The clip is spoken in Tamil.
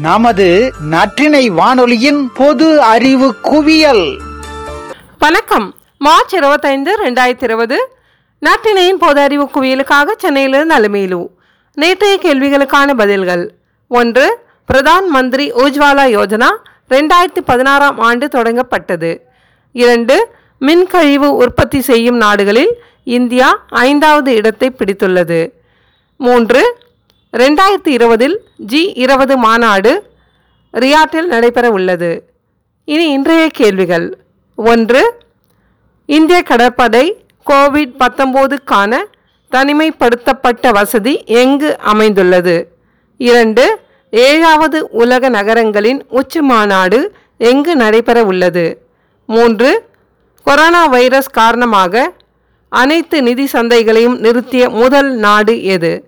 நமது நற்றினை வானொலியின் பொது அறிவு குவியல். வணக்கம். மார்ச் இருபத்தைந்து ரெண்டாயிரத்தி இருபது நற்றினையின் பொது அறிவு குவியலுக்காக சென்னையிலிருந்து அலுமையிலு. நேற்றைய கேள்விகளுக்கான பதில்கள். ஒன்று பிரதான் மந்திரி உஜ்வாலா யோஜனா ரெண்டாயிரத்தி பதினாறாம் ஆண்டு தொடங்கப்பட்டது. இரண்டு மின்கழிவு உற்பத்தி செய்யும் நாடுகளில் இந்தியா ஐந்தாவது இடத்தை பிடித்துள்ளது. மூன்று ரெண்டாயிரத்தி இருபதில் ஜி இருபது மாநாடு ரியாட்டில் நடைபெற உள்ளது இனி இன்றைய கேள்விகள். ஒன்று இந்திய கடற்படை கோவிட் பத்தொம்போதுக்கான தனிமைப்படுத்தப்பட்ட வசதி எங்கு அமைந்துள்ளது? இரண்டு ஏழாவது உலக நகரங்களின் உச்சி மாநாடு எங்கு நடைபெற உள்ளது மூன்று கொரோனா வைரஸ் காரணமாக அனைத்து நிதி சந்தைகளையும் நிறுத்திய முதல் நாடு எது?